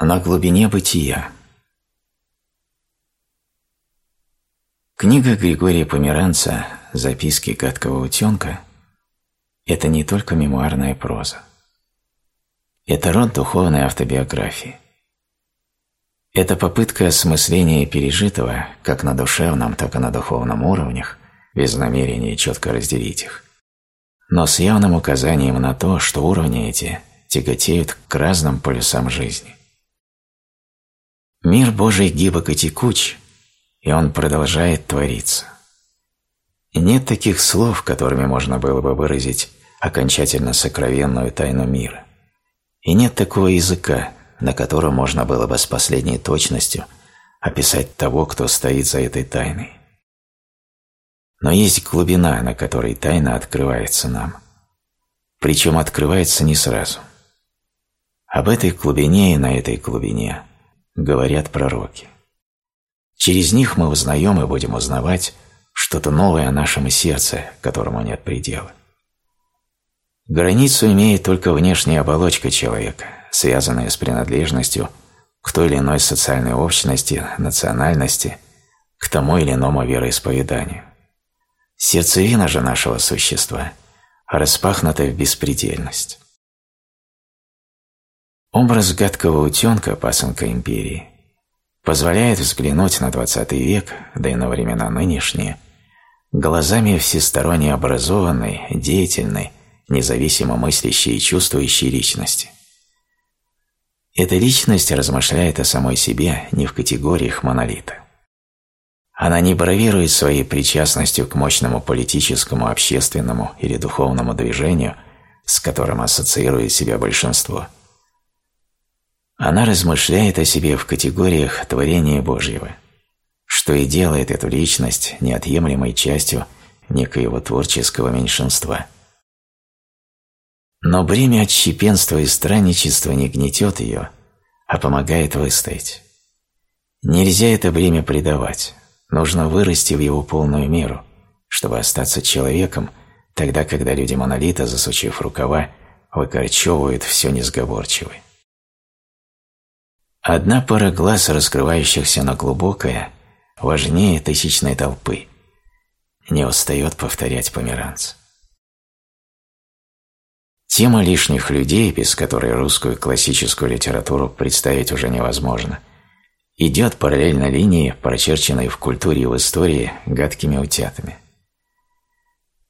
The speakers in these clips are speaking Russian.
На глубине бытия Книга Григория Померанца «Записки гадкого утенка» – это не только мемуарная проза. Это род духовной автобиографии. Это попытка осмысления пережитого как на душевном, так и на духовном уровнях, без намерения четко разделить их, но с явным указанием на то, что уровни эти тяготеют к разным полюсам жизни. Мир Божий гибок и текуч, и он продолжает твориться. И нет таких слов, которыми можно было бы выразить окончательно сокровенную тайну мира. И нет такого языка, на котором можно было бы с последней точностью описать того, кто стоит за этой тайной. Но есть глубина, на которой тайна открывается нам. Причем открывается не сразу. Об этой глубине и на этой глубине говорят пророки. Через них мы узнаем и будем узнавать что-то новое о нашем сердце, которому нет предела. Границу имеет только внешняя оболочка человека, связанная с принадлежностью к той или иной социальной общности, национальности, к тому или иному вероисповеданию. Сердцевина же нашего существа распахнута в беспредельность. Образ гадкого утенка, пасынка империи, позволяет взглянуть на XX век, да и на времена нынешние, глазами всесторонне образованной, деятельной, независимо мыслящей и чувствующей личности. Эта личность размышляет о самой себе не в категориях монолита. Она не бравирует своей причастностью к мощному политическому, общественному или духовному движению, с которым ассоциирует себя большинство. Она размышляет о себе в категориях творения Божьего, что и делает эту личность неотъемлемой частью некоего творческого меньшинства – но бремя отщепенства и странничества не гнетет ее, а помогает выстоять. Нельзя это бремя предавать, нужно вырасти в его полную меру, чтобы остаться человеком, тогда, когда люди монолита, засучив рукава, выкорчевывают все несговорчивое. Одна пара глаз, раскрывающихся на глубокое, важнее тысячной толпы. Не устает повторять померанц. Тема лишних людей, без которой русскую классическую литературу представить уже невозможно, идет параллельно линии, прочерченной в культуре и в истории гадкими утятами.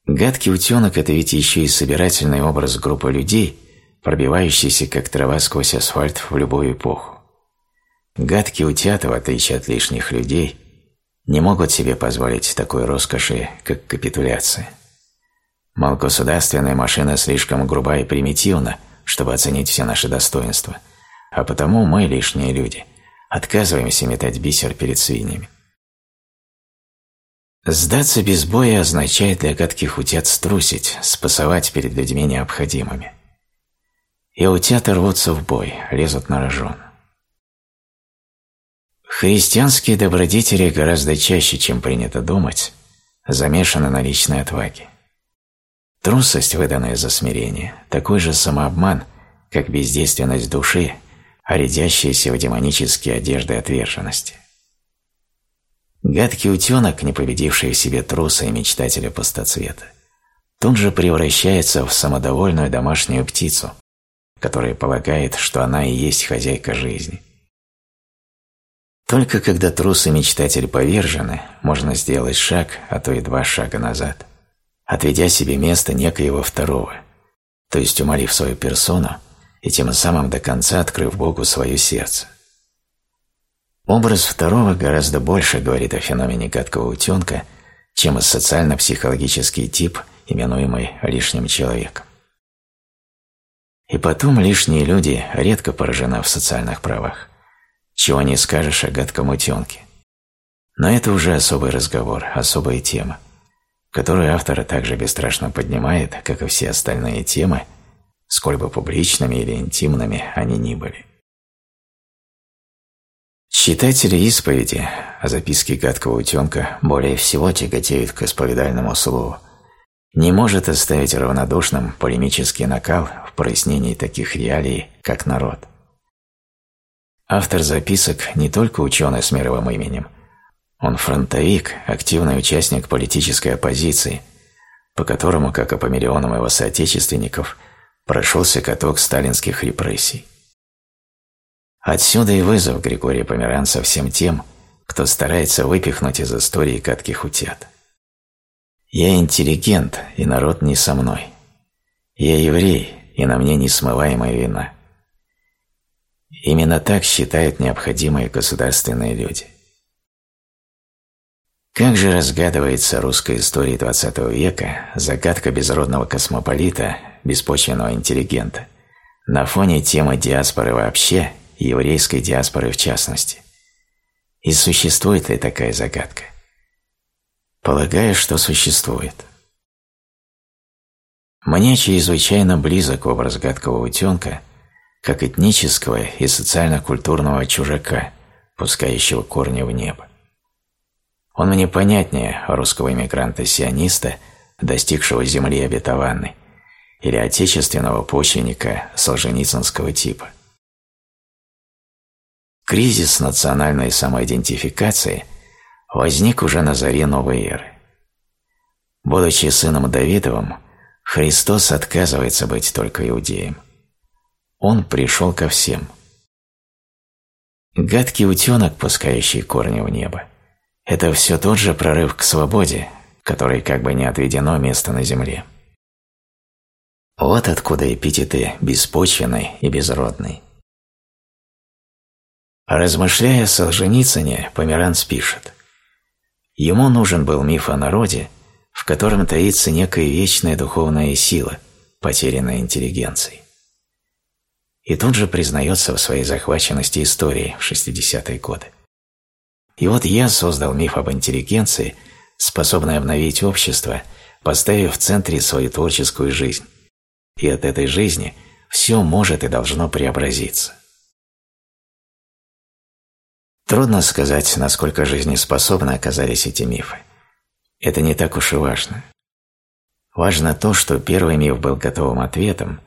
Гадкий утенок – это ведь еще и собирательный образ группы людей, пробивающийся как трава сквозь асфальт в любую эпоху. Гадкие утята, в отличие от лишних людей, не могут себе позволить такой роскоши, как капитуляция – Мол, государственная машина слишком груба и примитивна, чтобы оценить все наши достоинства, а потому мы, лишние люди, отказываемся метать бисер перед свиньями. Сдаться без боя означает для гадких утят струсить, спасовать перед людьми необходимыми. И утята рвутся в бой, лезут на рожон. Христианские добродетели гораздо чаще, чем принято думать, замешаны на личной отваге. Трусость, выданная за смирение, такой же самообман, как бездейственность души, оредящаяся в демонические одежды отверженности. Гадкий утенок, не победивший в себе труса и мечтателя пустоцвета, тут же превращается в самодовольную домашнюю птицу, которая полагает, что она и есть хозяйка жизни. Только когда трус и мечтатель повержены, можно сделать шаг, а то и два шага назад – отведя себе место некоего второго, то есть умолив свою персону и тем самым до конца открыв Богу свое сердце. Образ второго гораздо больше говорит о феномене гадкого утенка, чем социально-психологический тип, именуемый лишним человеком. И потом лишние люди редко поражены в социальных правах, чего не скажешь о гадком утенке. Но это уже особый разговор, особая тема которую автор также бесстрашно поднимает, как и все остальные темы, сколь бы публичными или интимными они ни были. Читатели исповеди, а записки гадкого утенка более всего тяготеют к исповедальному слову, не может оставить равнодушным полемический накал в прояснении таких реалий, как народ. Автор записок не только ученый с мировым именем, он фронтовик, активный участник политической оппозиции, по которому, как и по миллионам его соотечественников, прошелся каток сталинских репрессий. Отсюда и вызов Григория Померанца всем тем, кто старается выпихнуть из истории катких утят. Я интеллигент, и народ не со мной. Я еврей, и на мне несмываемая вина. Именно так считают необходимые государственные люди. Как же разгадывается русская история XX века загадка безродного космополита, беспочвенного интеллигента, на фоне темы диаспоры вообще и еврейской диаспоры в частности? И существует ли такая загадка? Полагаю, что существует. Мне чрезвычайно близок образ гадкого утенка, как этнического и социально-культурного чужака, пускающего корни в небо. Он мне понятнее русского иммигранта-сиониста, достигшего земли обетованной, или отечественного почвенника солженицынского типа. Кризис национальной самоидентификации возник уже на заре новой эры. Будучи сыном Давидовым, Христос отказывается быть только иудеем. Он пришел ко всем. Гадкий утенок, пускающий корни в небо, это все тот же прорыв к свободе, который как бы не отведено место на земле. Вот откуда эпитеты «беспочвенный» и «безродный». Размышляя о Солженицыне, Померанц пишет «Ему нужен был миф о народе, в котором таится некая вечная духовная сила, потерянная интеллигенцией. И тут же признается в своей захваченности историей в 60-е годы. И вот я создал миф об интеллигенции, способной обновить общество, поставив в центре свою творческую жизнь. И от этой жизни все может и должно преобразиться. Трудно сказать, насколько жизнеспособны оказались эти мифы. Это не так уж и важно. Важно то, что первый миф был готовым ответом,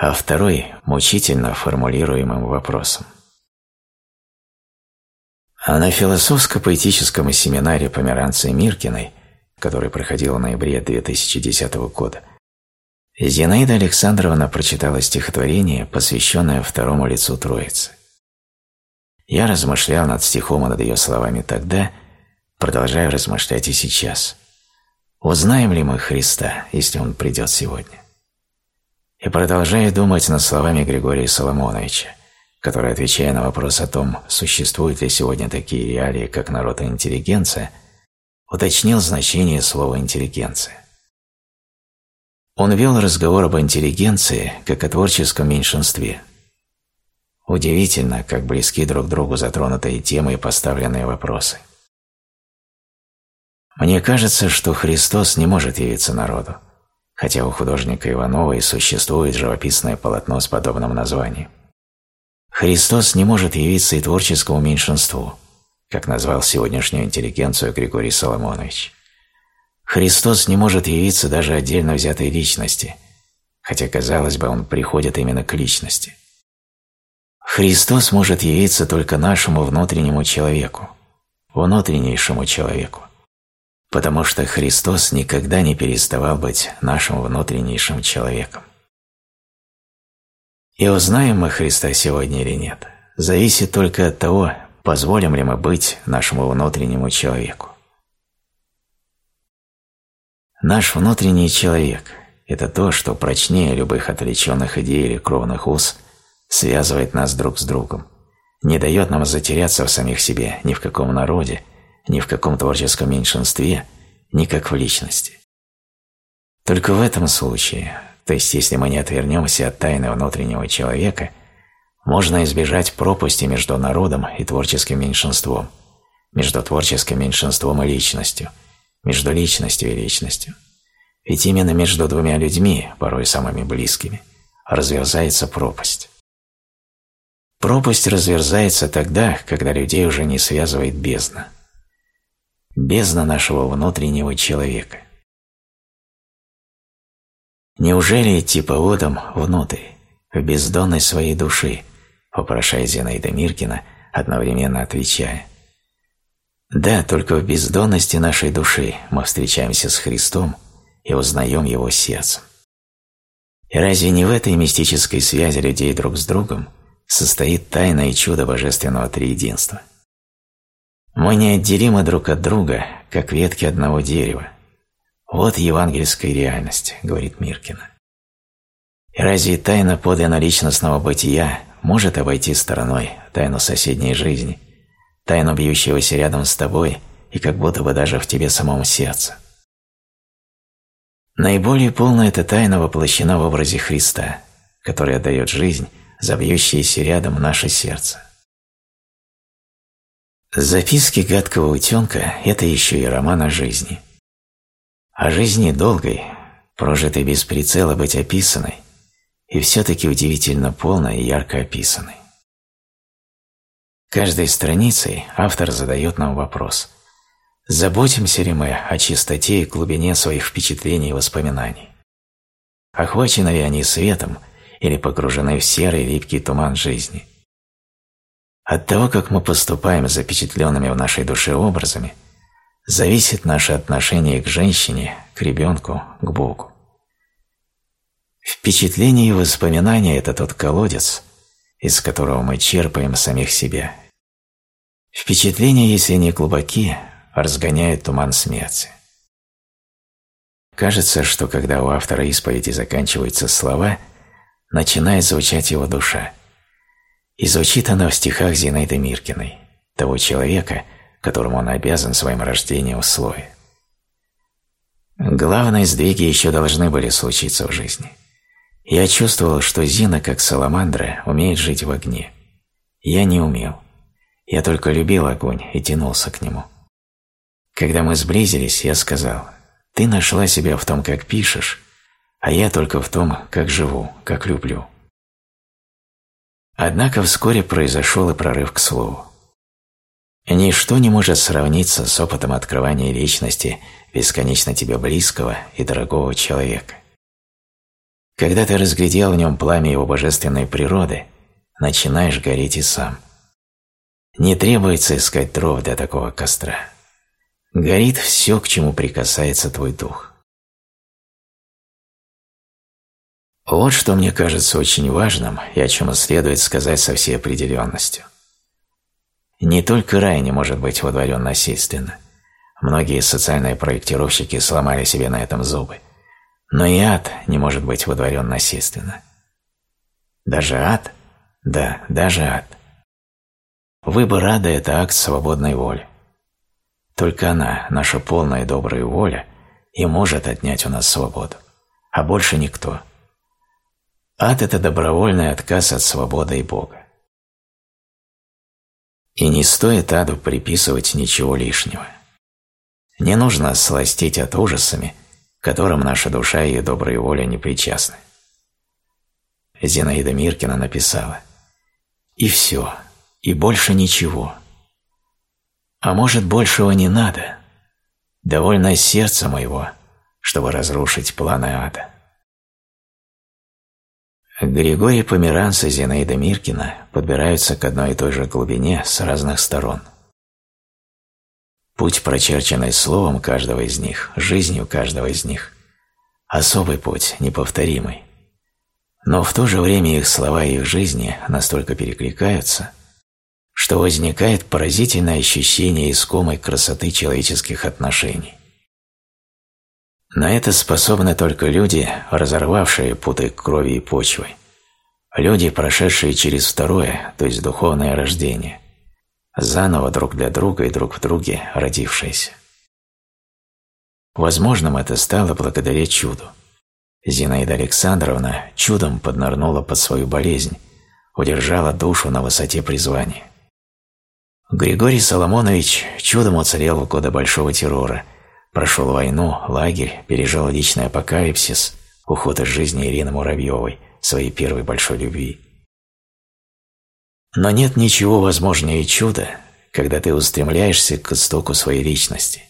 а второй – мучительно формулируемым вопросом. А на философско-поэтическом семинаре Померанции Миркиной, который проходил в ноябре 2010 года, Зинаида Александровна прочитала стихотворение, посвященное второму лицу Троицы. Я размышлял над стихом и над ее словами тогда – Продолжаю размышлять и сейчас. Узнаем ли мы Христа, если Он придет сегодня? И продолжаю думать над словами Григория Соломоновича, который, отвечая на вопрос о том, существуют ли сегодня такие реалии, как народ и интеллигенция, уточнил значение слова «интеллигенция». Он вел разговор об интеллигенции как о творческом меньшинстве. Удивительно, как близки друг другу затронутые темы и поставленные вопросы – мне кажется, что Христос не может явиться народу, хотя у художника Иванова и существует живописное полотно с подобным названием. Христос не может явиться и творческому меньшинству, как назвал сегодняшнюю интеллигенцию Григорий Соломонович. Христос не может явиться даже отдельно взятой личности, хотя, казалось бы, он приходит именно к личности. Христос может явиться только нашему внутреннему человеку, внутреннейшему человеку потому что Христос никогда не переставал быть нашим внутреннейшим человеком. И узнаем мы Христа сегодня или нет, зависит только от того, позволим ли мы быть нашему внутреннему человеку. Наш внутренний человек – это то, что прочнее любых отвлеченных идей или кровных уз связывает нас друг с другом, не дает нам затеряться в самих себе ни в каком народе, ни в каком творческом меньшинстве, ни как в личности. Только в этом случае, то есть если мы не отвернемся от тайны внутреннего человека, можно избежать пропасти между народом и творческим меньшинством, между творческим меньшинством и личностью, между личностью и личностью. Ведь именно между двумя людьми, порой самыми близкими, разверзается пропасть. Пропасть разверзается тогда, когда людей уже не связывает бездна – бездна нашего внутреннего человека. Неужели идти по водам внутрь, в бездонной своей души, в вопрошает Зинаида Миркина, одновременно отвечая. Да, только в бездонности нашей души мы встречаемся с Христом и узнаем Его сердцем. И разве не в этой мистической связи людей друг с другом состоит тайна и чудо божественного триединства? Мы неотделимы друг от друга, как ветки одного дерева. Вот евангельская реальность, говорит Миркина. И разве тайна подлинно личностного бытия может обойти стороной тайну соседней жизни – тайну бьющегося рядом с тобой и как будто бы даже в тебе самом сердце. Наиболее полно эта тайна воплощена в образе Христа, который отдает жизнь за бьющееся рядом наше сердце. Записки гадкого утенка – это еще и роман о жизни. О жизни долгой, прожитой без прицела быть описанной, и все-таки удивительно полной и ярко описанной. Каждой страницей автор задает нам вопрос. Заботимся ли мы о чистоте и глубине своих впечатлений и воспоминаний? Охвачены ли они светом или погружены в серый липкий туман жизни? От того, как мы поступаем с запечатленными в нашей душе образами, зависит наше отношение к женщине, к ребенку, к Богу. Впечатления и воспоминания – это тот колодец, из которого мы черпаем самих себя. Впечатления, если не глубоки, разгоняют туман смерти. Кажется, что когда у автора исповеди заканчиваются слова, начинает звучать его душа. И звучит она в стихах Зинаиды Миркиной, того человека, которому он обязан своим рождением в. Главные сдвиги еще должны были случиться в жизни. Я чувствовал, что Зина, как саламандра, умеет жить в огне. Я не умел. Я только любил огонь и тянулся к нему. Когда мы сблизились, я сказал, «Ты нашла себя в том, как пишешь, а я только в том, как живу, как люблю». Однако вскоре произошел и прорыв к слову. Ничто не может сравниться с опытом открывания личности бесконечно тебе близкого и дорогого человека. Когда ты разглядел в нем пламя его божественной природы, начинаешь гореть и сам. Не требуется искать дров для такого костра. Горит все, к чему прикасается твой дух. Вот что мне кажется очень важным и о чем следует сказать со всей определенностью. Не только рай не может быть водворен насильственно. Многие социальные проектировщики сломали себе на этом зубы. Но и ад не может быть водворен насильственно. Даже ад? Да, даже ад. Выбор ада – это акт свободной воли. Только она, наша полная добрая воля, и может отнять у нас свободу, а больше никто. Ад – это добровольный отказ от свободы и Бога. И не стоит аду приписывать ничего лишнего. Не нужно сластить от ужасами – которым наша душа и добрая воля не причастны. Зинаида Миркина написала «И все, и больше ничего. А может, большего не надо? Довольно сердца моего, чтобы разрушить планы ада». Григорий Померанц и Зинаида Миркина подбираются к одной и той же глубине с разных сторон. Путь, прочерченный словом каждого из них, жизнью каждого из них. Особый путь, неповторимый. Но в то же время их слова и их жизни настолько перекликаются, что возникает поразительное ощущение искомой красоты человеческих отношений. На это способны только люди, разорвавшие путы крови и почвы, люди, прошедшие через второе, то есть духовное рождение – заново друг для друга и друг в друге родившиеся. Возможным это стало благодаря чуду. Зинаида Александровна чудом поднырнула под свою болезнь, удержала душу на высоте призвания. Григорий Соломонович чудом уцелел в годы Большого террора, прошел войну, лагерь, пережил личный апокалипсис, уход из жизни Ирины Муравьевой, своей первой большой любви. Но нет ничего возможнее чуда, когда ты устремляешься к истоку своей личности,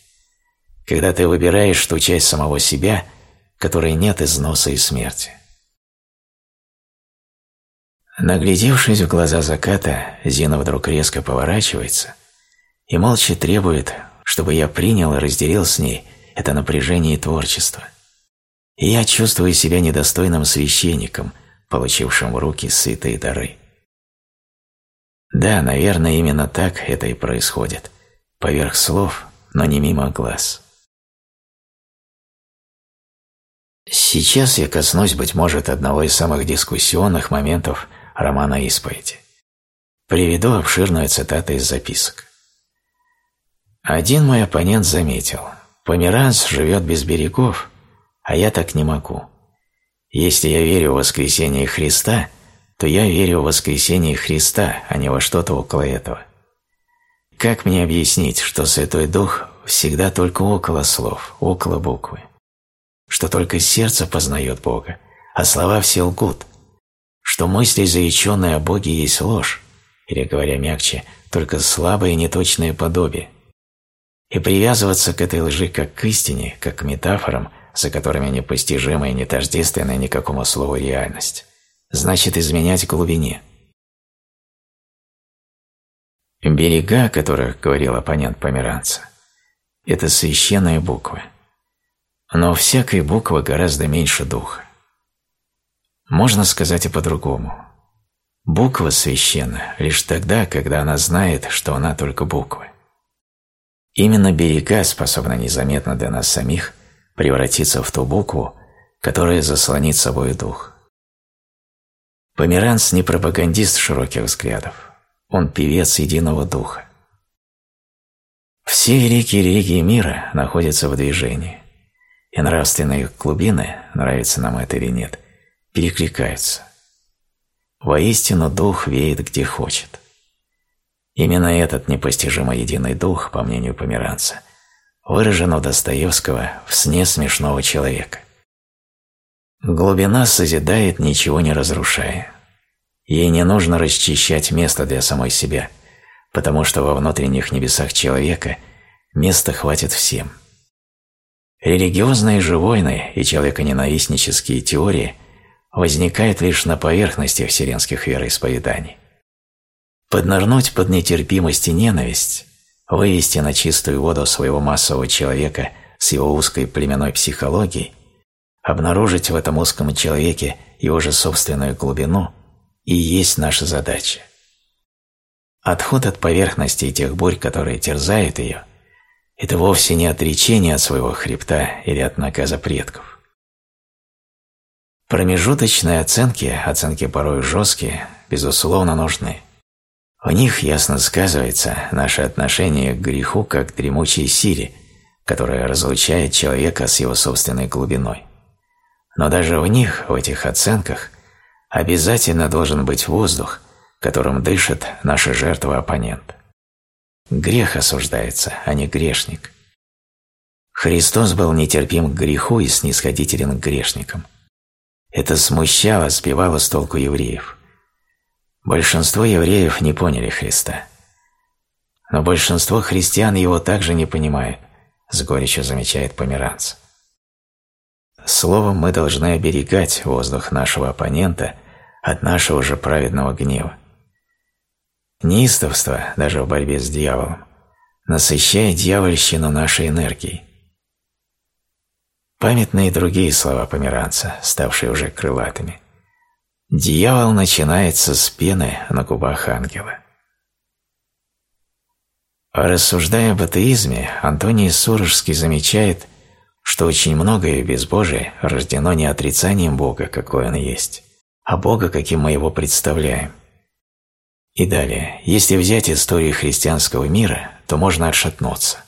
когда ты выбираешь ту часть самого себя, которой нет износа и смерти. Наглядевшись в глаза заката, Зина вдруг резко поворачивается и молча требует, чтобы я принял и разделил с ней это напряжение и творчество. И я чувствую себя недостойным священником, получившим в руки сытые дары. Да, наверное, именно так это и происходит. Поверх слов, но не мимо глаз. Сейчас я коснусь, быть может, одного из самых дискуссионных моментов романа «Исповеди». Приведу обширную цитату из записок. Один мой оппонент заметил, Померанц живет без берегов, а я так не могу. Если я верю в воскресение Христа, то я верю в воскресение Христа, а не во что-то около этого. Как мне объяснить, что Святой Дух всегда только около слов, около буквы? Что только сердце познает Бога, а слова все лгут? Что мысли, заяченные о Боге, есть ложь, или, говоря мягче, только слабое неточное подобие – и привязываться к этой лжи как к истине, как к метафорам, за которыми непостижимая и не тождественная никакому слову реальность, значит изменять глубине. Берега, о которых говорил оппонент Померанца, это священные буквы. Но у всякой буквы гораздо меньше духа. Можно сказать и по-другому. Буква священна лишь тогда, когда она знает, что она только буква. Именно берега способны незаметно для нас самих превратиться в ту букву, которая заслонит собой дух. Померанц не пропагандист широких взглядов, он певец единого духа. Все великие религии мира находятся в движении, и нравственные глубины, нравится нам это или нет, перекликаются. Воистину дух веет где хочет. Именно этот непостижимо единый дух, по мнению Померанца, выражен у Достоевского в «Сне смешного человека». Глубина созидает, ничего не разрушая. Ей не нужно расчищать место для самой себя, потому что во внутренних небесах человека места хватит всем. Религиозные же войны и человеконенавистнические теории возникают лишь на поверхности вселенских вероисповеданий. Поднырнуть под нетерпимость и ненависть, вывести на чистую воду своего массового человека с его узкой племенной психологией, обнаружить в этом узком человеке его же собственную глубину и есть наша задача. Отход от поверхности и тех бурь, которые терзают ее, это вовсе не отречение от своего хребта или от наказа предков. Промежуточные оценки, оценки порой жесткие, безусловно нужны. В них ясно сказывается наше отношение к греху как дремучей силе, которая разлучает человека с его собственной глубиной. Но даже в них, в этих оценках, обязательно должен быть воздух, которым дышит наша жертва-оппонент. Грех осуждается, а не грешник. Христос был нетерпим к греху и снисходителен к грешникам. Это смущало, сбивало с толку евреев – Большинство евреев не поняли Христа. Но большинство христиан его также не понимают, с горечью замечает Померанц. Словом, мы должны оберегать воздух нашего оппонента от нашего же праведного гнева. Неистовство, даже в борьбе с дьяволом, насыщает дьявольщину нашей энергией. Памятные другие слова Померанца, ставшие уже крылатыми – Дьявол начинается с пены на губах ангела. Рассуждая об атеизме, Антоний Сурожский замечает, что очень многое без Божия рождено не отрицанием Бога, какой Он есть, а Бога, каким мы Его представляем. И далее, если взять историю христианского мира, то можно отшатнуться.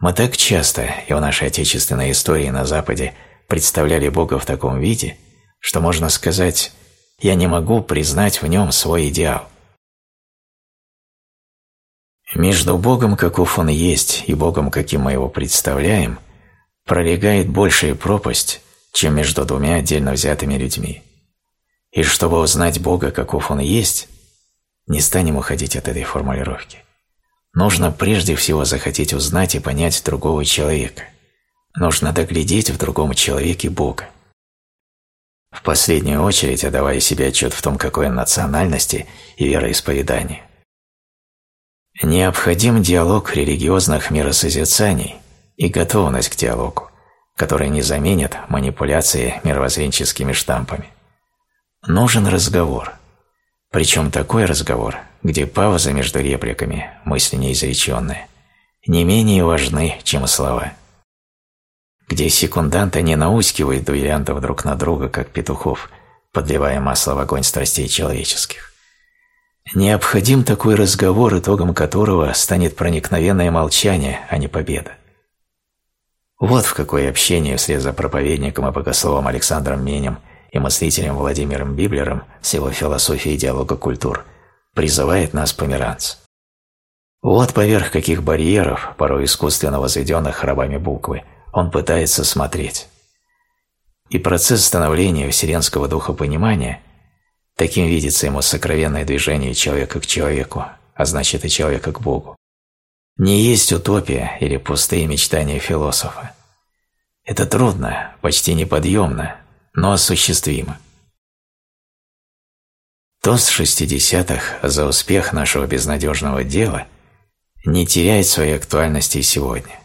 Мы так часто и в нашей отечественной истории на Западе представляли Бога в таком виде, что можно сказать я не могу признать в нем свой идеал. Между Богом, каков Он есть, и Богом, каким мы его представляем, пролегает большая пропасть, чем между двумя отдельно взятыми людьми. И чтобы узнать Бога, каков Он есть, не станем уходить от этой формулировки. Нужно прежде всего захотеть узнать и понять другого человека. Нужно доглядеть в другом человеке Бога. В последнюю очередь отдавая себе отчет в том, какой он национальности и вероисповедания. Необходим диалог религиозных миросозерцаний и готовность к диалогу, который не заменит манипуляции мировоззренческими штампами. Нужен разговор, причем такой разговор, где пауза между репликами, мысли неизреченные, не менее важны, чем слова где секунданты не наускивают дуэлянтов друг на друга, как петухов, подливая масло в огонь страстей человеческих. Необходим такой разговор, итогом которого станет проникновенное молчание, а не победа. Вот в какое общение вслед за проповедником и богословом Александром Менем и мыслителем Владимиром Библером с его философией диалога культур призывает нас померанц. Вот поверх каких барьеров, порой искусственно возведенных рабами буквы, он пытается смотреть. И процесс становления вселенского духа понимания, таким видится ему сокровенное движение человека к человеку, а значит и человека к Богу, не есть утопия или пустые мечтания философа. Это трудно, почти неподъемно, но осуществимо. Тост шестидесятых за успех нашего безнадежного дела не теряет своей актуальности сегодня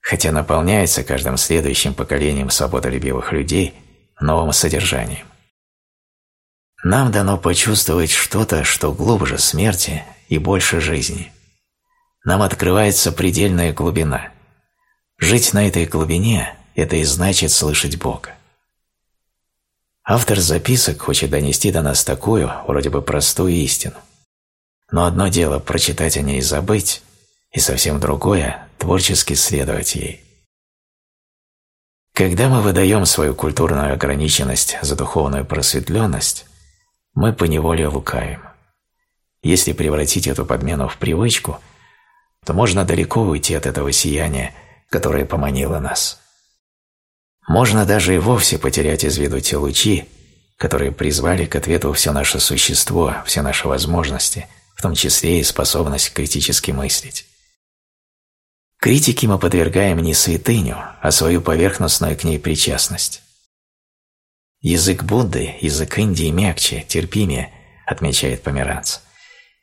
хотя наполняется каждым следующим поколением свободолюбивых людей новым содержанием. Нам дано почувствовать что-то, что глубже смерти и больше жизни. Нам открывается предельная глубина. Жить на этой глубине – это и значит слышать Бога. Автор записок хочет донести до нас такую, вроде бы простую истину. Но одно дело прочитать о ней и забыть, и совсем другое творчески следовать ей. Когда мы выдаем свою культурную ограниченность за духовную просветленность, мы поневоле лукаем. Если превратить эту подмену в привычку, то можно далеко уйти от этого сияния, которое поманило нас. Можно даже и вовсе потерять из виду те лучи, которые призвали к ответу все наше существо, все наши возможности, в том числе и способность критически мыслить. Критике мы подвергаем не святыню, а свою поверхностную к ней причастность. Язык Будды, язык Индии мягче, терпимее, отмечает Померанц,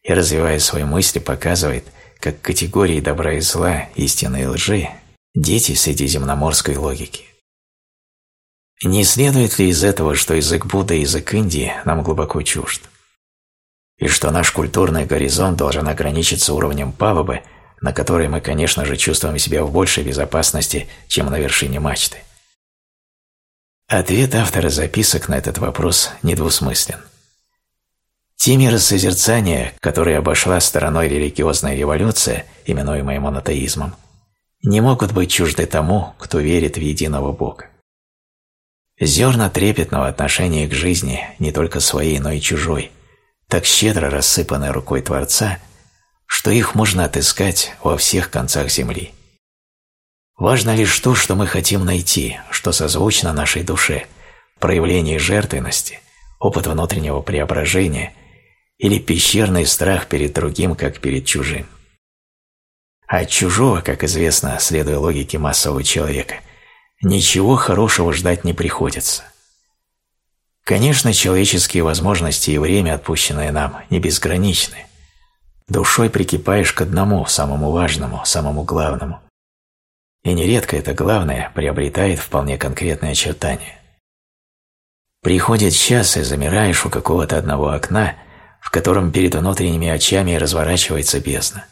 и, развивая свои мысли, показывает, как категории добра и зла, истины и лжи – дети средиземноморской логики. Не следует ли из этого, что язык Будды и язык Индии нам глубоко чужд? И что наш культурный горизонт должен ограничиться уровнем палубы – на которой мы, конечно же, чувствуем себя в большей безопасности, чем на вершине мачты? Ответ автора записок на этот вопрос недвусмыслен. Те миросозерцания, которые обошла стороной религиозная революция, именуемая монотеизмом, не могут быть чужды тому, кто верит в единого Бога. Зерна трепетного отношения к жизни, не только своей, но и чужой, так щедро рассыпаны рукой Творца – что их можно отыскать во всех концах Земли. Важно лишь то, что мы хотим найти, что созвучно нашей душе, проявление жертвенности, опыт внутреннего преображения или пещерный страх перед другим, как перед чужим. А от чужого, как известно, следуя логике массового человека, ничего хорошего ждать не приходится. Конечно, человеческие возможности и время, отпущенное нам, не безграничны, Душой прикипаешь к одному, самому важному, самому главному. И нередко это главное приобретает вполне конкретные очертания. Приходит час, и замираешь у какого-то одного окна, в котором перед внутренними очами разворачивается бездна.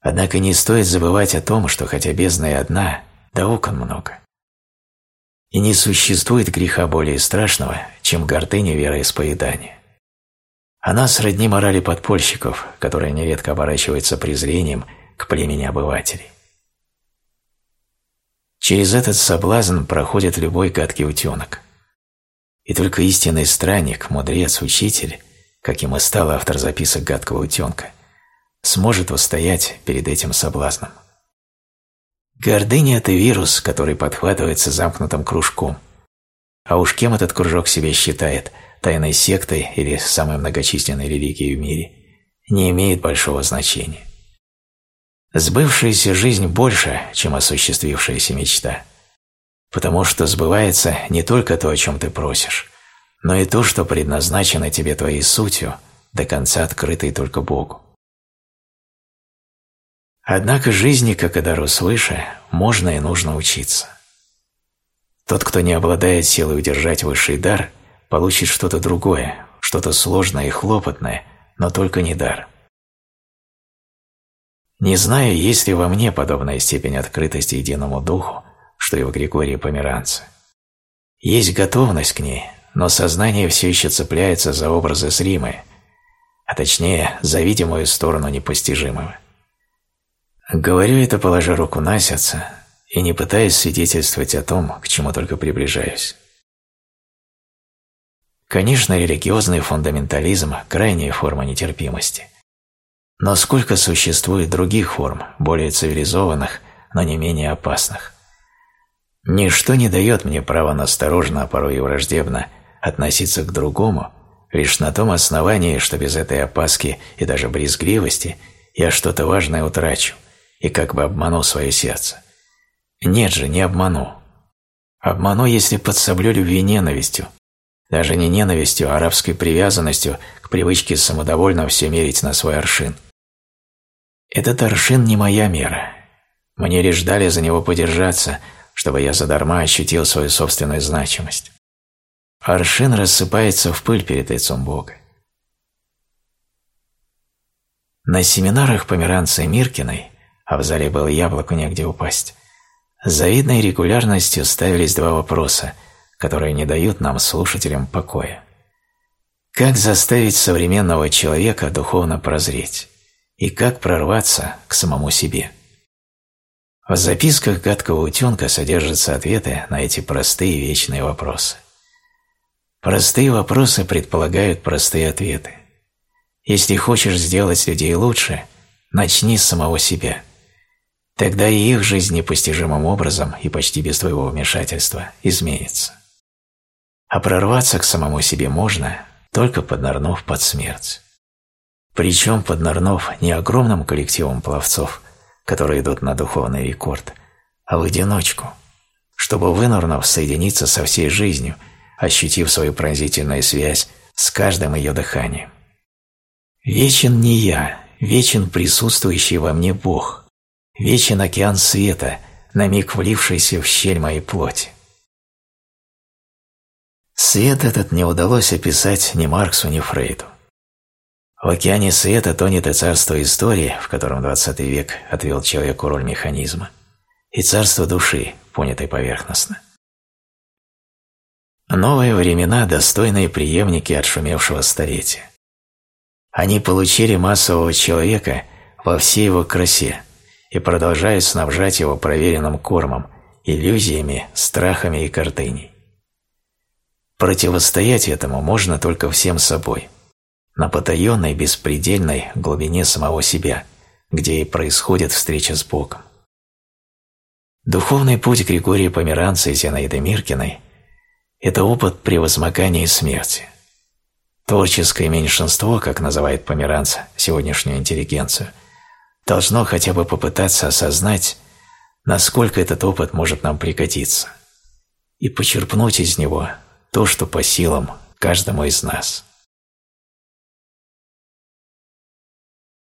Однако не стоит забывать о том, что хотя бездна и одна, да окон много. И не существует греха более страшного, чем гордыня вероисповедания. Она сродни морали подпольщиков, которая нередко оборачивается презрением к племени обывателей. Через этот соблазн проходит любой гадкий утенок. И только истинный странник, мудрец, учитель, каким и стал автор записок гадкого утенка, сможет устоять перед этим соблазном. Гордыня – это вирус, который подхватывается замкнутым кружком. А уж кем этот кружок себя считает – тайной сектой или самой многочисленной религией в мире, не имеет большого значения. Сбывшаяся жизнь больше, чем осуществившаяся мечта. потому что сбывается не только то, о чем ты просишь, но и то, что предназначено тебе твоей сутью, до конца открытой только Богу. Однако жизни, как и дару свыше, можно и нужно учиться. Тот, кто не обладает силой удержать высший дар, получит что-то другое, что-то сложное и хлопотное, но только не дар. Не знаю, есть ли во мне подобная степень открытости единому духу, что и в Григории Померанце. Есть готовность к ней, но сознание все еще цепляется за образы зримые, а точнее за видимую сторону непостижимого. Говорю это, положа руку на сердце, и не пытаясь свидетельствовать о том, к чему только приближаюсь. Конечно, религиозный фундаментализм – крайняя форма нетерпимости. Но сколько существует других форм, более цивилизованных, но не менее опасных? Ничто не дает мне права насторожно, а порой и враждебно относиться к другому, лишь на том основании, что без этой опаски и даже брезгливости я что-то важное утрачу и как бы обману свое сердце. Нет же, не обману. Обману, если подсоблю любви ненавистью, даже не ненавистью, а арабской привязанностью к привычке самодовольно все мерить на свой аршин. Этот аршин не моя мера. Мне лишь дали за него подержаться, чтобы я задарма ощутил свою собственную значимость. Аршин рассыпается в пыль перед лицом Бога. На семинарах Померанца Миркиной, а в зале было яблоку негде упасть, с завидной регулярностью ставились два вопроса, которые не дают нам, слушателям, покоя. Как заставить современного человека духовно прозреть? И как прорваться к самому себе? В записках гадкого утенка содержатся ответы на эти простые вечные вопросы. Простые вопросы предполагают простые ответы. Если хочешь сделать людей лучше, начни с самого себя – Тогда и их жизнь непостижимым образом и почти без твоего вмешательства изменится. А прорваться к самому себе можно, только поднырнув под смерть. Причем поднырнув не огромным коллективом пловцов, которые идут на духовный рекорд, а в одиночку, чтобы вынырнув соединиться со всей жизнью, ощутив свою пронзительную связь с каждым ее дыханием. Вечен не я, вечен присутствующий во мне Бог – вечен океан света, на миг влившийся в щель моей плоти. Свет этот не удалось описать ни Марксу, ни Фрейду. В океане света тонет и царство истории, в котором XX век отвел человеку роль механизма, и царство души, понятой поверхностно. Новые времена – достойные преемники отшумевшего столетия. Они получили массового человека во всей его красе – и продолжает снабжать его проверенным кормом, иллюзиями, страхами и картыней. Противостоять этому можно только всем собой, на потаенной беспредельной глубине самого себя, где и происходит встреча с Богом. Духовный путь Григория Померанца и Зинаиды Миркиной – это опыт превозмогания смерти. Творческое меньшинство, как называет Померанца сегодняшнюю интеллигенцию – должно хотя бы попытаться осознать, насколько этот опыт может нам пригодиться, и почерпнуть из него то, что по силам каждому из нас.